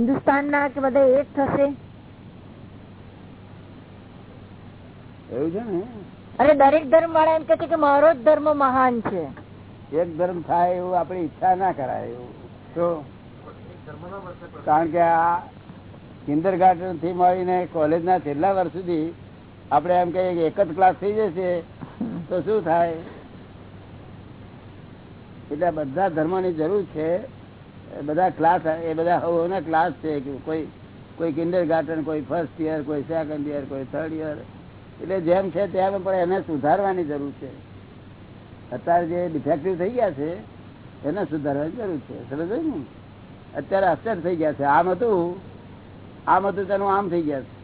હિન્દુસ્તાન ના કે બધા એક થશે? એવું છે ને? અરે દરેક ધર્મ વાળા એમ કે કે મારો જ ધર્મ મહાન છે. એક ધર્મ થાય એવું આપણી ઈચ્છા ના કરાય એવું. તો? કારણ કે આ કિન્ડર ગાર્ડનથી મળીને કોલેજ ના છેલ્લા વર્ષ સુધી આપણે એમ કહીએ કે એક જ ક્લાસ થઈ જશે તો શું થાય? એટલે બધા ધર્મની જરૂર છે. બધા ક્લાસ એ બધા હવના ક્લાસ છે કોઈ કોઈ કિન્ડર ગાર્ડન કોઈ ફર્સ્ટ યર કોઈ સેકન્ડ યર કોઈ થર્ડ યર એટલે જેમ છે તેમ પણ એને સુધારવાની જરૂર છે. અત્યારે જે ડિફેક્ટિવ થઈ ગયા છે, એને સુધારવાની જરૂર છે. સમજ ને? અત્યારે અસર થઈ ગયા છે. આમ હતું આમ હતું તેનું આમ થઈ ગયા છે.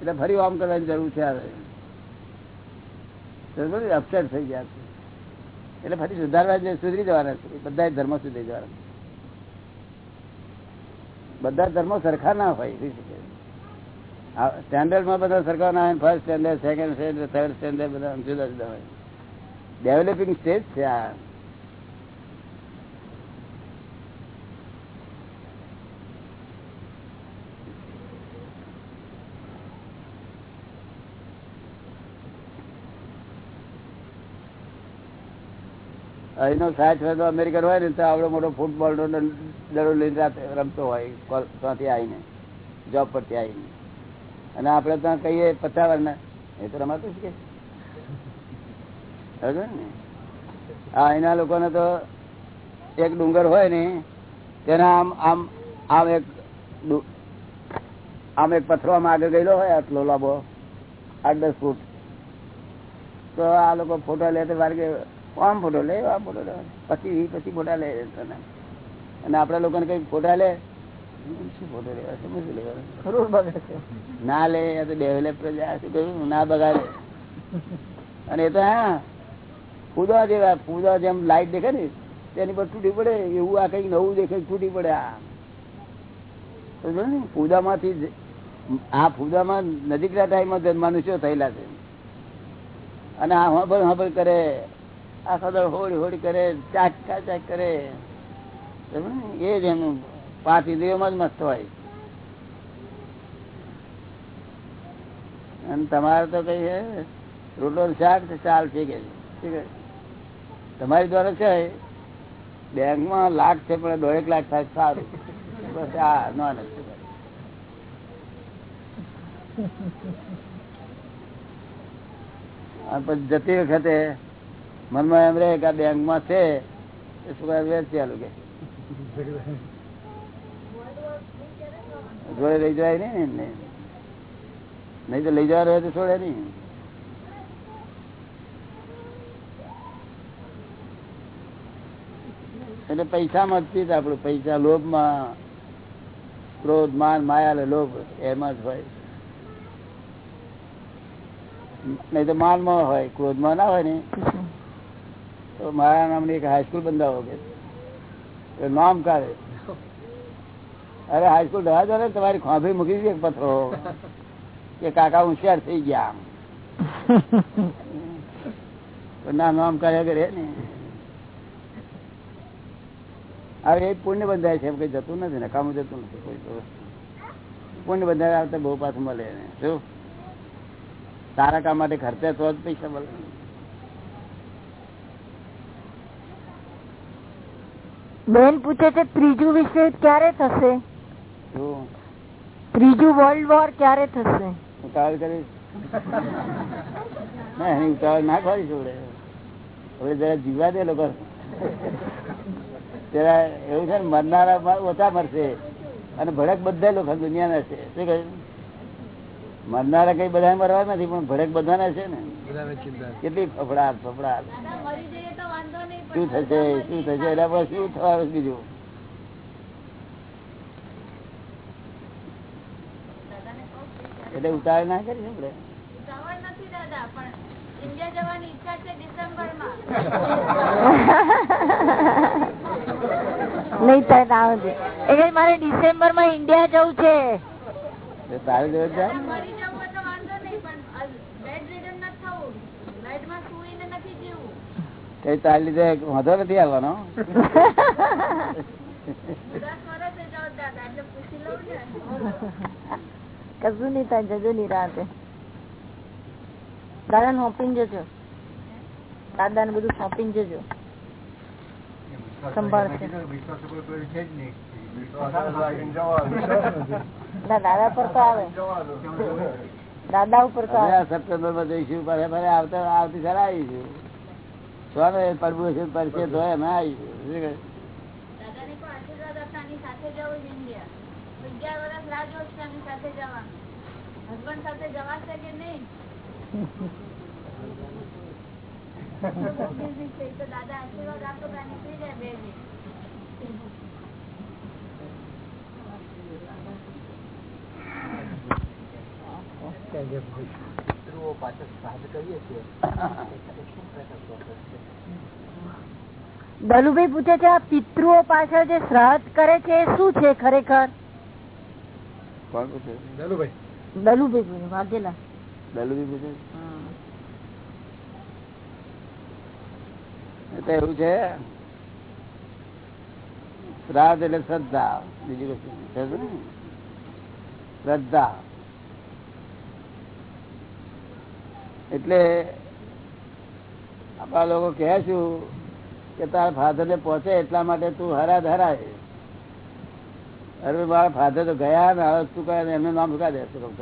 એટલે ફરી આમ કરવાની જરૂર છે હવે. અપસેટ થઈ ગયા છે. એટલે ફરી સુધારવા સુધરી જવાના છે. બધા ધર્મ સુધરી જવાના બધા ધર્મો સરખા ના હોય સ્ટેન્ડર્ડમાં બધા સરખા ના હોય first standard second standard third standard બધા જુદા જુદા હોય. ડેવલપિંગ સ્ટેજ છે આ. અહીંનો સાઠ તો અમેરિકન હોય ને તો આવડો મોટો ફૂટબોલ નો દડો લઈને રમતો હોય ત્યાંથી આવીને જોબ પરથી આવીને. અને આપણે ત્યાં કહીએ પચાસ વર્ષના એ તો રમાતું જ કે. ને? હા એના લોકોને તો એક ડુંગર હોય ને, તેના આમ આમ આમ એક આમ એક પથરો આમ આગળ ગયેલો હોય આટલો લાંબો, આઠ દસ ફૂટ. તો આ લોકો ફોટો લે તો આમ ફોટો લે, આમ ફોટો લે. પછી પછી ફોટા લે અને આપડા લોકોને કઈ ફોટા લે? શું આ તૂટી પડે. એવું આ કંઈક નવું દેખે, તૂટી પડે આ. ને? ફૂદામાંથી આ ફૂદામાં નજીકના ટાઈમમાં મનુષ્યો થયેલા છે. અને આ હબળ હબળ કરે. આ સદર હોડી હોડી કરે, ચાક ચાક કરે. એ જ એનું પાંચ ઇન્દ્રિયોમાં જ મસ્ત હોય. અને તમારે તો કઈ રોટલો શાક છે. કે તમારી દ્વારા છે? બેંકમાં લાખ છે, પણ દોઢેક લાખ થાય, સારું. બસ આ નોન પછી જતી વખતે મનમાં એમ રહે કે બેંકમાં છે આલું કે. જોડે લઈ જવાય ને એમને. નહીં તો લઈ જવા હોય તો છોડે નઈ એટલે પૈસામાં જ ચીજ આપણું પૈસા લોભમાં, ક્રોધ, માન, માયા લોભ એમાં જ હોય. નહીં તો માનમાં હોય, ક્રોધમાં ના હોય ને. તો મારા નામની એક હાઈસ્કૂલ બંધાવો કે નામ કાઢે અરે હાઈસ્કૂલ દવા દો તમારી ખોભી મૂકી દે પથરો કે કાકા હોશિયાર થઈ ગયા ના, નામ કાઢ્યા કરે ને. હવે એ પુણ્ય બંધાય છે એમ કઈ જતું નથી ને કામ જતું નથી, કોઈ તો પુણ્ય બંધાય આવતા બહુ પાછું મળે શું? સારા કામ માટે ખર્ચે તો જ પૈસા મળે. બેન પૂછે છે ત્રીજું વિશ્વ ક્યારે થશે? ત્રીજું વર્લ્ડ વોર ક્યારે થશે? ઉતાવળ કરીશ ના એની ઉતાવળ ના કરી છોડે હવે જરા જીવવા દે લોકો. જરા એવું છે ને મરનારા ઓછા મરશે. અને ભડક બધા લોકો દુનિયાના છે. શું કહ્યું? મરનારા કઈ બધા મરવા નથી પણ ભડક બધાના છે ને. કેટલી ફફડાટ ફફડાટ. શું થશે શું થશે? એના પર શું થવાનું બીજું? એટલે ઉતાવળ ના કરી આપણે? નહીં થાય તો એ મારે ડિસેમ્બરમાં ઇન્ડિયા જવું છે. તારે જોડે કઈ તાર લીધે વાંધો નથી આવવાનો. કશું નહીં થાય જજો નિરાતે દાદા ને સોંપીને જજો. દાદા ને બધું સોંપીને જજો. દાદા પર તો આવે. દાદા ઉપર તો સપ્ટેમ્બરમાં જઈશું આવતી સારા આવીશું. સ્વામે પડવું છે ધોય તો અમે આવીશું શું કહે? દાદાને પણ આશીર્વાદ આપતા આની સાથે જવું જ ઇન્ડિયા અગિયાર વર્ષ રાહ જોઉં છું આની સાથે જવાનું હસબન્ડ સાથે જવાશે કે નહીં Busy છે. તો દાદા આશીર્વાદ આપો તો આ નીકળી જાય બે દી. દલુભાઈ પૂછે છે આ પિતૃઓ પાછળ જે શ્રાદ્ધ કરે છે એ શું છે ખરેખર? કોણ દલુભાઈ વાઘેલા. દલુભી પૂછે? એવું છે. શ્રાદ્ધ એટલે શ્રદ્ધા. બીજી વસ્તુ? શ્રદ્ધા. એટલે આપણા લોકો કહે છું કે તારા ફાધર ને પહોંચે એટલા માટે તું હરા ધરાય. અરે મારા ફાધર તો ગયા ને, હવે શું કહે એમનું નામ શું દે તું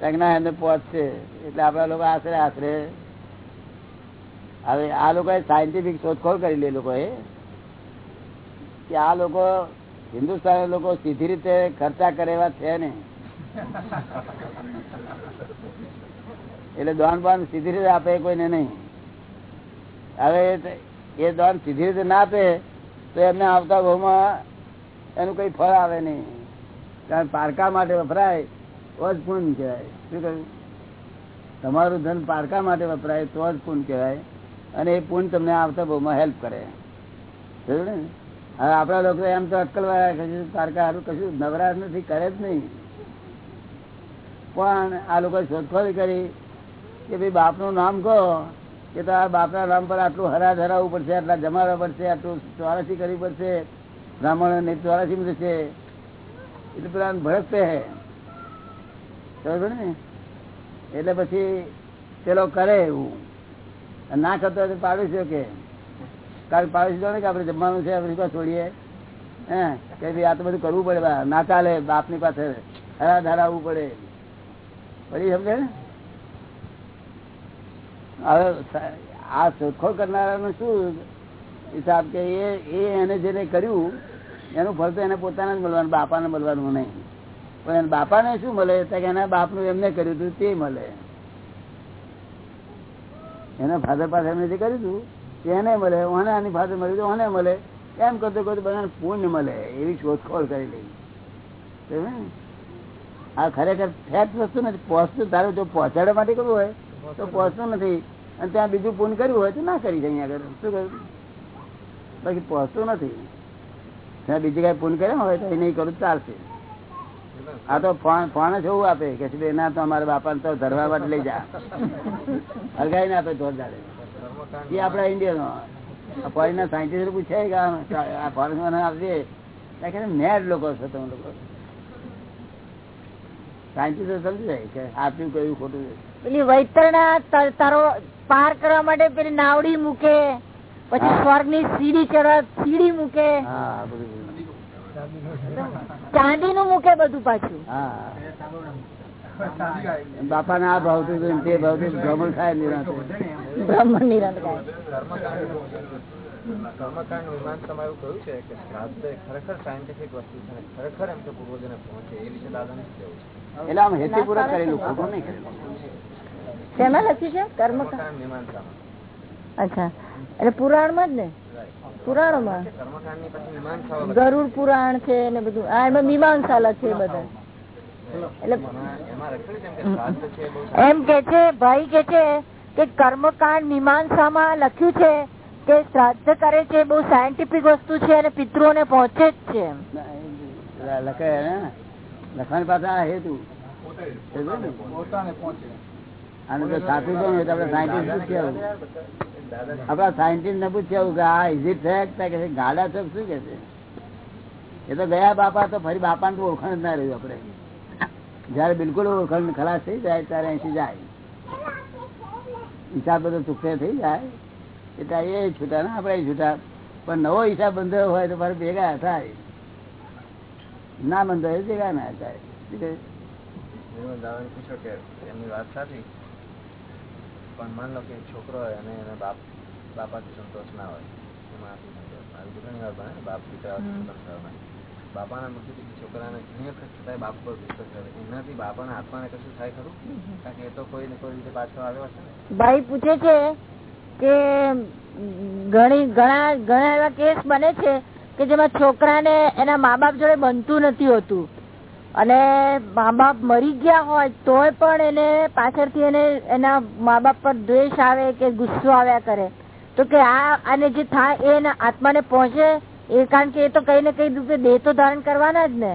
કારણ ના એમને પહોંચશે. એટલે આપણા લોકો આશરે આશરે. હવે આ લોકોએ સાયન્ટિફિક શોધખોળ કરી લે લોકોએ, કે આ લોકો હિન્દુસ્તાન લોકો સીધી રીતે ખર્ચા કરે એવા છે ને. એટલે દોન બાન સીધી રીતે આપે કોઈને નહીં. હવે એ- દોન સીધી રીતે ના આપે, તો એમને આવતા ભાવમાં એનું કઈ ફળ આવે નહીં. કારણ પારકા માટે વપરાય, તો જ પૂન કહેવાય. શું કહ્યું? તમારું ધન પારકા માટે વપરાય, તો જ પૂન કહેવાય. અને એ પૂન તમને આવતા ભાવમાં હેલ્પ કરે. ને? હવે આપણા લોકો એમ તો અક્કલ વાળા કશું પારકા હારું કશું નવરાશ નથી, કરે જ નહીં. પણ આ લોકોએ શોધખોળ કરી કે ભાઈ બાપનું નામ કહો, કે તો આ બાપના નામ પર આટલું હરા ધરાવવું પડશે, આટલા જમાડવા પડશે, આટલું ચોરાસી કરવી પડશે બ્રાહ્મણ ને ચોરાસી મળશે એટલે પેલા ભડકતે હે સમજો ને? એટલે પછી પેલો કરે એવું. ના કરતો હોય તો પાડોશીઓ કે કાલ પાડોશી જાણે કે આપણે જમવાનું છે છોડીએ? હે? કે ભાઈ આ તો બધું કરવું પડે ના ચાલે, બાપની પાસે હરા ધરાવવું પડે. પછી સમજે ને? હવે આ શોધખોળ કરનારાનું શું હિસાબ કે એ એ એને જેને કર્યું, એનું ફળ તો એને પોતાને જ મળવાનું, બાપાને મળવાનું નહીં. પણ એના બાપાને શું મળે? તો કે એના બાપનું એમને કર્યું હતું, તે મળે. એના ફાધર પાસે એમને જે કર્યું હતું તેને મળે. ઓને આની ફાધર મળ્યું ઓને મળે. એમ કરતો કરતો બધાને પુણ્ય મળે, એવી શોધખોળ કરી લઈ. આ ખરેખર ફેક્ટ વસ્તુ નથી. પહોંચતું તારું જો પહોંચાડવા માટે કરવું હોય તો પહોંચતું નથી. અને ત્યાં બીજું પૂન કર્યું હોય તો ના કરી જાય આગળ. શું કહ્યું બાકી પહોંચતું નથી. ત્યાં બીજી કઈ પૂન કર્યા હોય તો એ નહીં કરું ચાલશે. આ તો ફોન જ એવું આપે. કે ભાઈ ના તો અમારા બાપાને તો ધરવા માટે લઈ જા. હરગાઈ આપે ધોર દાડે એ આપડા ઇન્ડિયનો ફોરેન ના સાયન્ટિસ્ટ પૂછાય કે આ ફોરેન આપજે મેડ લોકો છો તમે લોકો. સાયન્ટિસ્ટ સમજી જાય કે આપ્યું કયું ખોટું. પેલી વૈતરણા તારો પાર કરવા માટે પેલી નાવડી મૂકે પછી. સ્વર્ગની સીડી ચડવા સીડી મૂકે ચાંદી નું મૂકે બધું પાછું હા બાપા ને આ ભાવતું તે ભાવતું ભ્રમણ થાય નિરાંતે. બ્રહ્મણ નિરંતર કર્મકાંડ મીમાંસામાં એવું કહ્યું છે કે શ્રાદ્ધ એ ખરેખર સાયન્ટિફિક વસ્તુ છે અને ખરેખર એમ કે પૂર્વજોને પહોંચે એ વિશે દાદાને શું કહેવું છે? એટલે આમ હેતુપૂર્વક કરેલું ખોટું નહીં કરેલું. શેમાં લખ્યું છે? કર્મકાંડ મીમાંસામાં અચ્છા. એટલે પુરાણમાં જ ને? પુરાણોમાં? કર્મકાંડ પછી મીમાંસાઓ ગરુડ પુરાણ છે ને બધું. આ એમાં મીમાંસા લખે બધા. એટલે એમાં એમાં લખેલું છે એમ કે છે એમ કે છે ભાઈ કે છે કે કર્મકાંડ મીમાંસામાં લખ્યું છે કે શ્રાદ્ધ કરે છે બહુ સાયન્ટિફિક વસ્તુ છે અને પિતૃઓને પહોંચે જ છે. લખે લખવાની પાસે આ હેતુ. ને? ને આપડા સાયન્ટિસ્ટ ને પૂછ્યા કે આ ઇઝ ફેક્ટ કે ગાડા છો શું કે છે? એ તો ગયા બાપા તો ફરી બાપા નું ઓળખાણ જ ના રહ્યું આપડે જયારે બિલકુલ ઓળખાણ ખલાસ થઈ જાય ત્યારે અહીંથી જાય. હિસાબ બધો ચૂકતે થઈ જાય. એટલે એ છૂટા ને આપણે છૂટા. પણ નવો હિસાબ બંધાયો હોય તો મારે ભેગા થાય. ના બંધાયો ભેગા ના થાય. પૂછો કે એમની વાત સાચી? પણ માન લો કે છોકરો હોય અને એને બાપ બાપાથી સંતોષ ના હોય. એમાં સંતોષ ના ઘણી વાર બને બાપ પિતા સંતોષ બાપાના મુખથી છોકરાને ઘણી વખત છતાંય બાપ પર ગુસ્સો કરે. એનાથી બાપાના આત્માને કશું થાય ખરું? કારણ કે એ તો કોઈ ને કોઈ રીતે પાછો આવ્યો હશે ને. ભાઈ પૂછે છે કે ઘણી, ઘણા ઘણા એવા કેસ બને છે કે જેમાં છોકરાને એના મા બાપ જોડે બનતું નથી હોતું. અને મા બાપ મરી ગયા હોય તોય પણ એને પાછળથી એને, એના મા બાપ પર દ્વેષ આવે કે ગુસ્સો આવ્યા કરે. તો કે આ અને જે થાય એના આત્માને પહોંચે, એ કારણ કે એ તો કઈ ને કઈ રૂપે દેહ તો ધારણ કરવાના જ ને.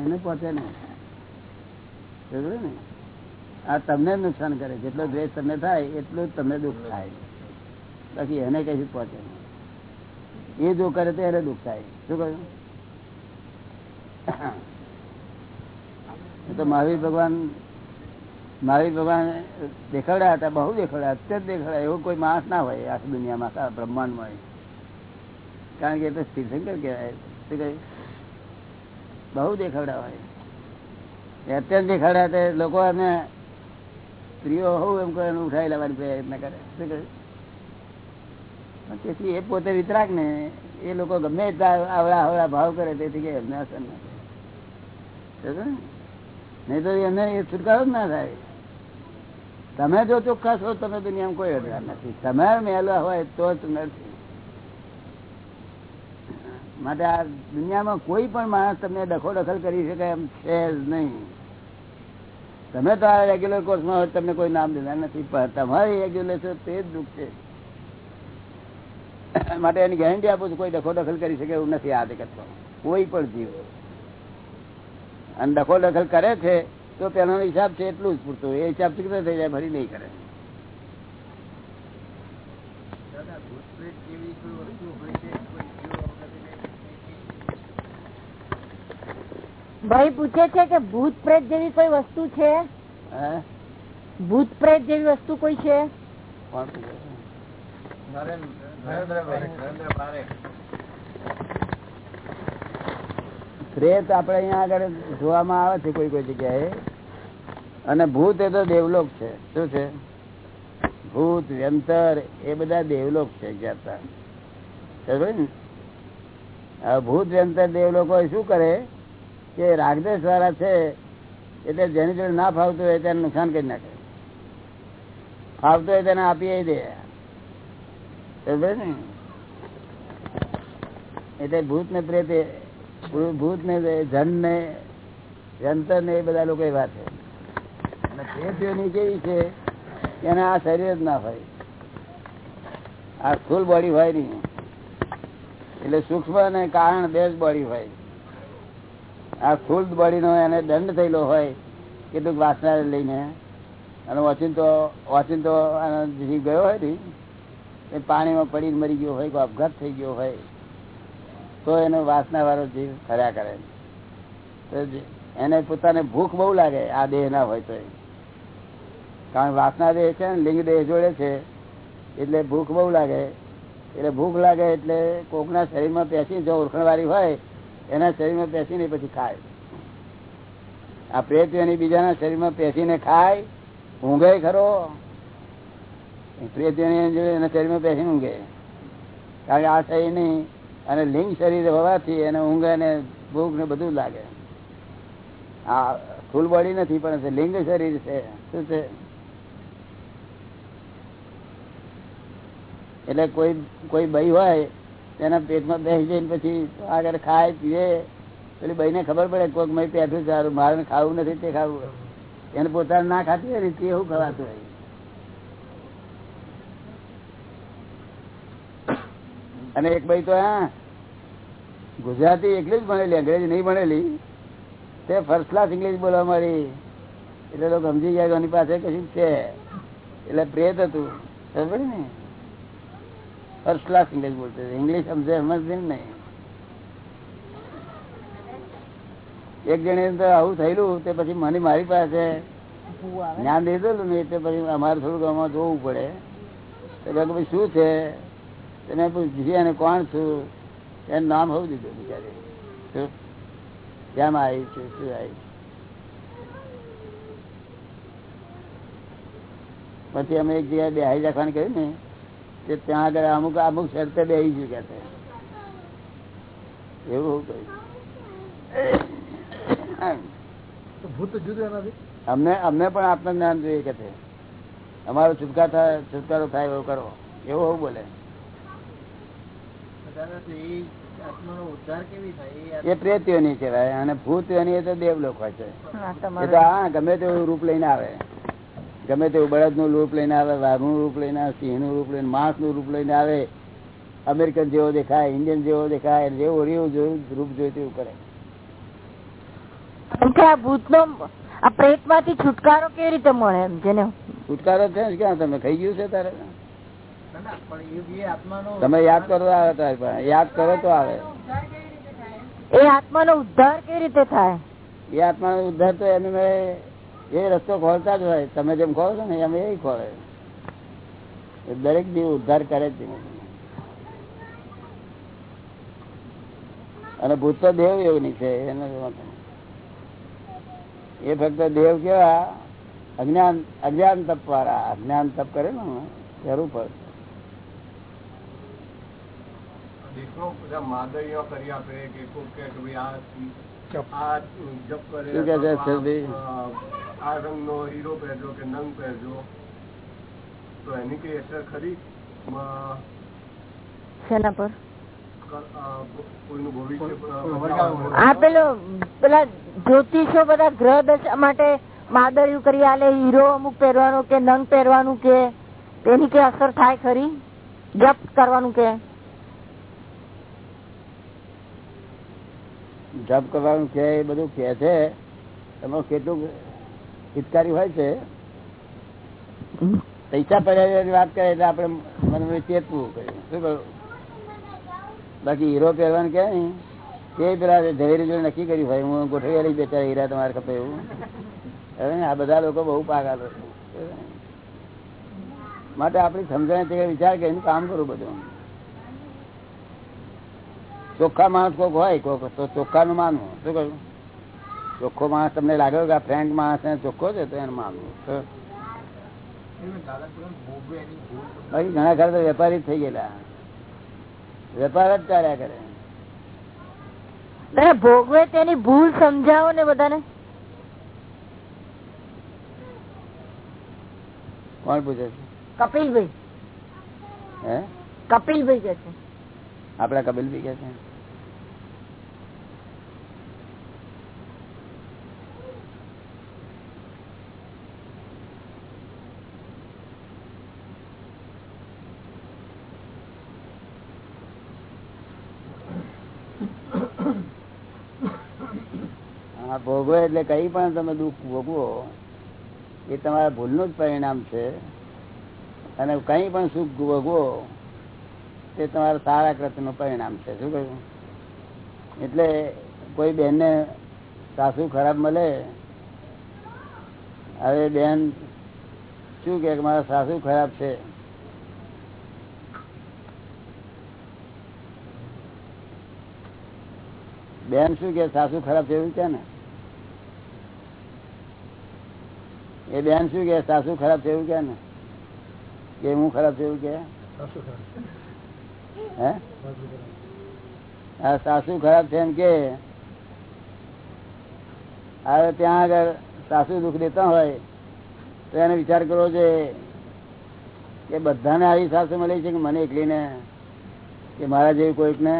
એને પહોંચે ને. આ તમને નુકસાન કરે. જેટલો દ્વેષ તમને થાય, એટલું તમને દુઃખ થાય. બાકી એને કઈ પહોંચે એ જો કરે તો એને દુઃખ થાય. શું કહ્યું? તો મહાવીર ભગવાન મહાવીર ભગવાન દેખાડ્યા હતા, બહુ દેખાડ્યા અત્યંત દેખાડ્યા એવો કોઈ માણસ ના હોય આખી દુનિયામાં, આખા બ્રહ્માંડમાં હોય. કારણ કે એ તો શિવશંકર કહેવાય. શું કહ્યું? બહુ દેખાડ્યા હોય. અત્યંત દેખાડ્યા લોકો એમને સ્ત્રીઓ હોવ એમ કહે ઉઠાવી લેવાની પ્રયત્ન કરે. શું કહ્યું? તેથી એ પોતે વિતરાક ને, એ લોકો ગમે આવડા આવડા ભાવ કરે તેથી કે એમને અસર ના થાય. નહીં તો એમને એ છુટકારો જ ના થાય. તમે જો ચોખ્ખા છો, તમે દુનિયામાં કોઈ અધિકાર નથી. તમે મેલા હોય તો જ નથી. માટે આ દુનિયામાં કોઈ પણ માણસ તમને ડખો દખલ કરી શકે એમ છે જ નહીં. તમે તો આ રેગ્યુલર કોર્સમાં હોય, તમને કોઈ નામ દેનાર નથી, પણ તમારી રેગ્યુલર છે તે જ દુઃખ છે. માટે એની ગેરંટી આપું છું, કોઈ દખો દખલ કરી શકે એવું નથી આ જગતમાં કોઈ પણ જીવ. અને દખો દખલ કરે છે, તો પેલાનો હિસાબ છે એટલું જ પૂરતું. એ હિસાબ ચૂકતો થઈ જાય, ફરી નહીં કરે. ભાઈ પૂછે છે કે ભૂત પ્રેત જેવી કોઈ વસ્તુ છે? ભૂત પ્રેત જેવી વસ્તુ કોઈ છે? પ્રેત આપડે અહીંયા આગળ જોવામાં આવે છે કોઈ કોઈ જગ્યાએ. અને ભૂત એ તો દેવલોક છે. શું છે? ભૂત વ્યંતર એ બધા દેવલોક છે જ્ઞાતા ને? ભૂત વ્યંતર દેવલોકો શું કરે? કે રાગદેશ વાળા છે, એટલે જેની જોડે ના ફાવતું હોય તેને નુકસાન કરી નાખે. ફાવતું હોય તેને આપી દે. ને? એટલે ભૂત ને પ્રેત ભૂત ને જન ને જંતર ને એ બધા લોકો એવા છે. અને પ્રેતીઓની કેવી છે, એને આ શરીર જ ના હોય. આ સ્થુલ બોડી હોય નહીં. એટલે સૂક્ષ્મ અને કારણ બે જ બોડી હોય. આ સ્થુલ બળીનો એને દંડ થયેલો હોય કેટલુંક વાસના લઈને. અને ઓચિંતો ઓચિંતો જીવ ગયો હોય ને, એ પાણીમાં પડીને મરી ગયો હોય, કોઈ અપઘાત થઈ ગયો હોય, તો એનો વાસના વાળો જીવ ફર્યા કરે. તો એને પોતાને ભૂખ બહુ લાગે, આ દેહ ના હોય તો કારણ વાસના દેહ છે ને, લિંગ દેહ જોડે છે, એટલે ભૂખ બહુ લાગે. એટલે ભૂખ લાગે એટલે કોકના શરીરમાં પેસી જો ઓળખણવાળી હોય એના શરીરમાં બેસીને પછી ખાય. આ પ્રેત એની બીજાના શરીરમાં બેસીને ખાય, ઊંઘે ખરો. પ્રેત એના શરીરમાં બેસીને ઊંઘે. કારણ કે આ શરીર નહીં, અને લિંગ શરીર હોવાથી એને ઊંઘે ને ભૂખ ને બધું લાગે. આ ફૂલ બોડી નથી, પણ લિંગ શરીર છે. શું છે? એટલે કોઈ કોઈ બઈ હોય તેના પેટમાં બેસી જઈને પછી આગળ ખાય પીએ પેલી બહીને ખબર પડે કોઈક મેં પેઠું સારું, મારે ખાવું નથી તે ખાવું. એને પોતાને ના ખાતી હોય ને તે એવું ખવાતું હોય. અને એક ભાઈ તો હા ગુજરાતી એકલી જ ભણેલી, અંગ્રેજી નહીં ભણેલી, તે ફર્સ્ટ ક્લાસ ઇંગ્લિશ બોલવા મળી એટલે લોકો સમજી ગયા એની પાસે કશું છે. એટલે પ્રેત હતું. ખબર ને? ફર્સ્ટ ક્લાસ ઇંગ્લિશ બોલતો ઇંગ્લિશ સમજે સમજે નહીં. એક જણે તો આવું થયેલું તે પછી મને મારી પાસે જ્ઞાન દીધેલું ને એટલે પછી અમારે થોડુંક આમાં જોવું પડે. તો કે કીધું, શું છે? તેને પૂછી અને કોણ છું? એનું નામ હોવું દીધું બિચારે. શું? કેમ આવી છે? શું આવી પછી અમે એક જગ્યાએ બેહાઈ રાખવાનું કહ્યું ને તે ત્યાં આગળ અમુક અમુક શરતે બે ગયું કે એવું કહ્યું ભૂત જુદું એનાથી અમને અમને પણ આત્મજ્ઞાન જોઈએ કે છે અમારો છુટકા થાય છુટકારો થાય એવો કરો એવું બોલે. એ પ્રેત્યોની કહેવાય અને ભૂતયોની એ તો દેવલોક હોય છે. એ તો હા ગમે તેવું રૂપ લઈને આવે. ગમે તેવું બળદનું રૂપ લઈને આવે વાઘનું રૂપ લઈને આવે સિંહનું રૂપ લઈને માણસનું રૂપ લઈને આવે અમેરિકન જેવો દેખાય ઇન્ડિયન જેવો દેખાય જેવું રેવું જોયું રૂપ જોયું તેવું કરે. એમ કે આ ભૂતનો આ પ્રેતમાંથી છુટકારો કેવી રીતે મળે એમ જેને છુટકારો છે ક્યાં? તમે ખાઈ ગયું છે તારે? તમે યાદ કરો આવે તારી યાદ કરો તો આવે. એ આત્માનો ઉદ્ધાર કેવી રીતે થાય? એ આત્માનો ઉદ્ધાર તો એને મેં એ રસ્તો ખોલતા જ હોય. તમે જેમ ખોલો છો ને એમ એ ખોલે. દરેક જીવ ઉદ્ધાર કરે જ અને ભૂત તો દેવ એવું છે એને. એ ફક્ત દેવ કેવા? અજ્ઞાન અજ્ઞાન તપ વાળા અજ્ઞાન તપ કરે ને જરૂર પડે દેખો બધા માદરીઓ કરી આપે કે કે કે ભાઈ આ આ જપ કરે આ- રંગનો હીરો પહેરજો કે નંગ પહેરજો તો એની કઈ અસર ખરી? શેના પર? આ પેલો પેલા જ્યોતિષો બધા ગ્રહ દશા માટે માદર્યું કરી આલે હીરો અમુક પહેરવાનો કે નંગ પહેરવાનું કે તેની કે અસર થાય ખરી? જપ કરવાનું કે? જપ કરવાનું કે એ બધું કે છે એમાં કેટલું હિતકારી હોય છે. પૈસા પડ્યા વાત કરે એટલે આપણે મને ચેતવું કર્યું બાકી હીરો પહેરવાનું કે નહીં? તે પેલા ઝવેરી જોડે નક્કી કર્યું ભાઈ હું ગોઠવી લઈ બેચારા હીરા તમારે ખપે એવું. હવે આ બધા લોકો બહુ પાગા હોય. માટે આપણી સમજણ તે વિચાર કરીને કામ કરું બધું. ચોખ્ખા માણસ કોક હોય, કોક તો ચોખ્ખા નું માનવું. શું કહ્યું ચોખ્ખો માણસ તમને લાગે કે આ ફ્રેન્ક માણસ ને ચોખ્ખો છે તો એને માનવું. બાકી ઘણા ખરા તો વેપારી થઈ ગયેલા. વેપાર જ ચાલ્યા કરે. ભોગવે તેની ભૂલ સમજાવો ને બધાને. કોણ પૂછે છે? કપિલભાઈ. હે? કપિલભાઈ કે છે. આપડા કપિલભાઈ કે છે? હા ભોગવો એટલે કઈ પણ તમે દુઃખ ભોગવો, એ તમારા ભૂલનું જ પરિણામ છે. અને કઈ પણ સુખ ભોગવો, તે તમારા સારા કૃત્યનું પરિણામ છે. શું કહ્યું? એટલે કોઈ બહેનને સાસુ ખરાબ મળે, હવે બેન શું કે મારા સાસુ ખરાબ છે? બેન શું કે સાસુ ખરાબ છે એવું કે ને? એ બેન શું કે સાસુ ખરાબ થયું કે ને કે હું ખરાબ થયું કે? હે? આ સાસુ ખરાબ છે એમ કે? હવે ત્યાં આગળ સાસુ દુઃખ દેતા હોય તો એને વિચાર કરવો છે કે બધાને આવી સાસુ મળી છે કે મને એકલીને કે મારા જેવી કોઈકને?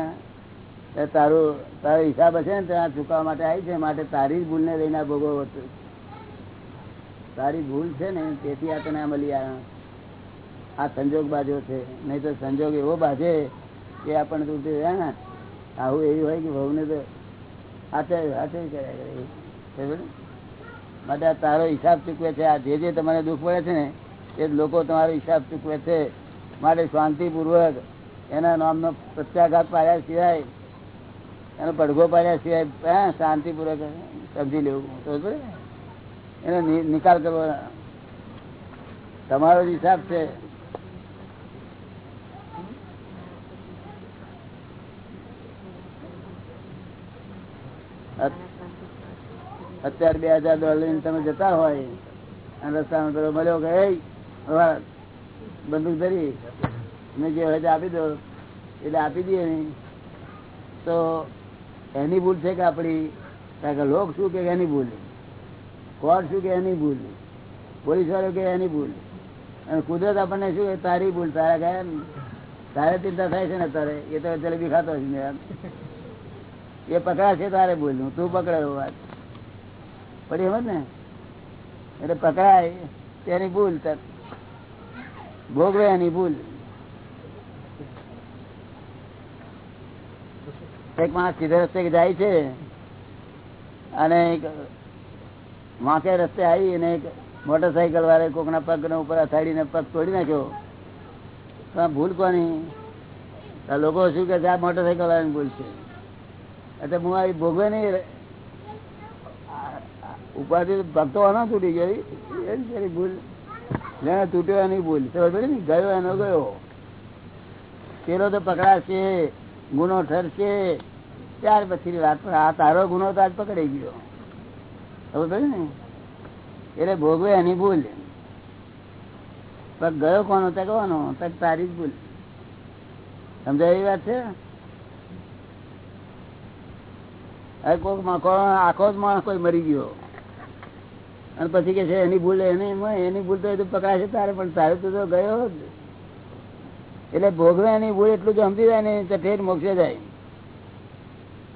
તારું તારો હિસાબ હશે ને ત્યાં ચૂકવવા માટે આવી છે માટે તારી જ ભૂલને લઈને આ ભોગવો હતો તારી ભૂલ છે ને, તેથી આ તને મળી આવ્યા આ સંજોગ બાજ્યો છે. નહીં તો સંજોગ એવો બાજે કે આપણને તું ને આવું એવું હોય કે વહુને તો હાથે હાથે કર્યા? માટે આ તારો હિસાબ ચૂકવે છે. આ જે જે તમારે દુઃખ પડે છે ને, એ લોકો તમારો હિસાબ ચૂકવે છે. માટે શાંતિપૂર્વક એના નામનો પ્રત્યાઘાત પાડ્યા સિવાય, એનો પડઘો પાડ્યા સિવાય શાંતિપૂર્વક સમજી લેવું. તો? એનો નિકાલ કરવો તમારો હિસાબ છે. અત્યારે બે હજાર ડોલર લઈને તમે જતા હોય અને રસ્તામાં પેલો મળ્યો કે બંદૂક ધરી. મેં જે હોય આપી દો. એટલે આપી દઈએ ને તો એની ભૂલ છે કે આપણી? કારણ કે લોક શું કે એની ભૂલ? કોર્ટ શું કે એની ભૂલ? પોલીસ વાળો કે એની ભૂલ? અને કુદરત આપણને શું તારી ભૂલ, તારા ગયા તારે ચિંતા થાય છે ને તારે એ તો જલેબી ખાતો છે એ પકડાશે તારે ભૂલ તું પકડાયો વાત. પડી સમજ ને? એટલે પકડાય તેની ભૂલ ભોગવે એની ભૂલ. એક માણસ સીધે રસ્તે જાય છે અને વાંકે રસ્તે આવી અને મોટરસાયકલ વાળે કોકના પગ ઉપર અથાડીને પગ તોડી નાખ્યો. તો આ ભૂલ કોની? લોકો શું કે આ મોટરસાયકલ વાળાની ભૂલ છે. એટલે હું આવી ભોગવે નહીં ઉપાધિ ભક્તો આનો તૂટી ગયો. એની ભૂલ. જેને તૂટ્યો એની ભૂલ. ખબર ને ગયો એનો ગયો? પેલો તો પકડાશે, ગુનો ઠરશે. ત્યાર પછી વાત પણ આ તારો ગુનો તો આજ પકડાઈ ગયો. એટલે ભોગવે એની ભૂલ. પણ ગયો કોનો તક કોનો તારી જ ભૂલ. સમજાય વાત છે? આખો જ માણસ કોઈ મરી ગયો. અને પછી કે છે, એની ભૂલ એની એની ભૂલ તો એ તો પકડાશે તારે, પણ તારે તો તો ગયો જ. એટલે ભોગવે એની ભૂલ એટલું જ સમજી જાય ને, તો ઠેર મોક્ષે જાય.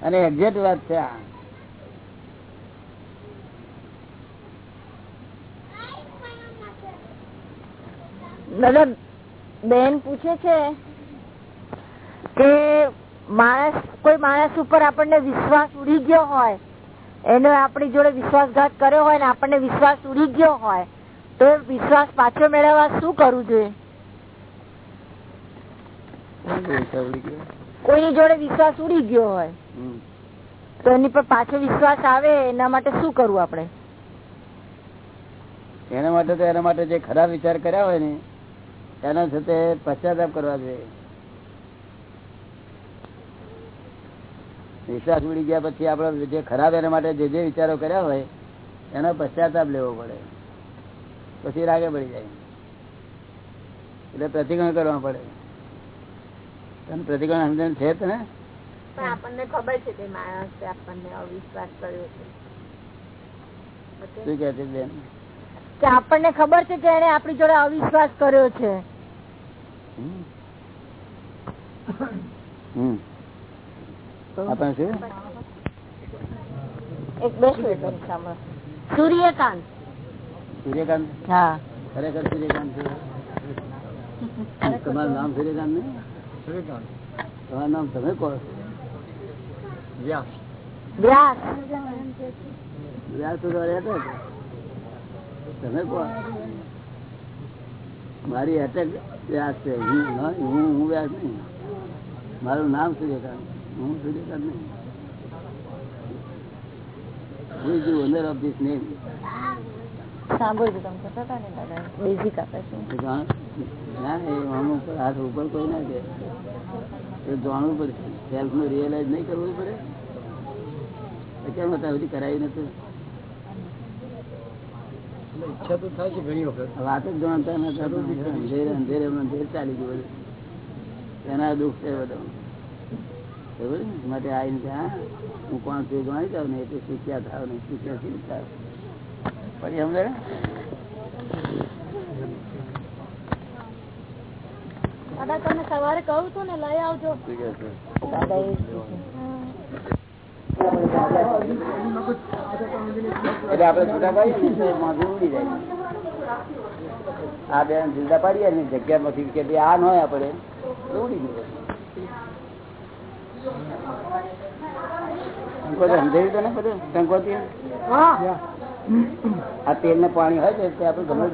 અને એક્ઝેક્ટ વાત છે આ. દાદા બેન પૂછે છે કે માણસ, કોઈ માણસ ઉપર આપણને વિશ્વાસ ઉડી ગયો હોય, એને આપણી જોડે વિશ્વાસઘાત કર્યો હોય ને આપણને વિશ્વાસ ઉડી ગયો હોય, તો એ વિશ્વાસ પાછો મેળવવા શું કરવું જોઈએ? કોઈની જોડે વિશ્વાસ ઉડી ગયો હોય, તો એની પર પાછો વિશ્વાસ આવે, એના માટે શું કરવું આપણે? એના માટે તો એના માટે જે ખરાબ વિચાર કર્યા હોય ને એના સાથે પશ્ચાતાપ કરવા જોઈએ. વિશ્વાસ ઉડી ગયા પછી આપણે જે ખરાબ એના માટે જે જે વિચારો કર્યા હોય એનો પશ્ચાતાપ લેવો પડે. પછી રાગે પડી જાય. એટલે પ્રતિક્રમણ કરવા પડે. તને પ્રતિક્રમણ સમજણ છે તને? પણ આપણને ખબર છે કે માણસે આપણને અવિશ્વાસ કર્યો છે. શું કે છે બેન? કે આપણને ખબર છે કે એને આપણી જોડે અવિશ્વાસ કર્યો છે? સૂર્યકાંત. સૂર્યકાંત? હા. ખરેખર સૂર્યકાંત તમારું નામ સૂર્યકાંત ને? તમારું નામ તમે કહો વ્યાસ. વ્યાસ. તમે કોણ મારી અટક વ્યાસ છે. હું હું હું વ્યાસ નહીં. મારું નામ સૂર્યકાંત. હું સૂર્યકાંત નહીં? તમે હતા ને દાદા. બેઝિક આપે છે. ના એ આમ હાથ ઉપર કોઈ ના કે એ જાણવું પડશે. સેલ્ફનું રિયલાઇઝ નહીં કરવું પડે. કેમ હતા બધી કરાવી નથી ઈચ્છા તો થાય છે ઘણી વખત. વાત જ જાણતા નતા અંધેરે અંધેરે અંધેર ચાલી ગયું બધું. એના દુઃખ છે બધું. માટે આવીને ત્યાં હું કોણ છું જાણી જાઉં ને એટલે શીખ્યા થાવ ને શીખ્યા શીખ થાવ. પછી સમજે દાદા સવારે કહું છું ને લઈ આવજો? દાદા એટલે આપડે છૂટા પાડીએ તો ઉડી જાય. આ બેન જુદા પાડીએ ને જગ્યા માંથી કે આ ન હોય આપડે ઉડી ગયું સમજાયું તને બધું? આ તેલ પાણી હોય છે તે આપડે ગમે.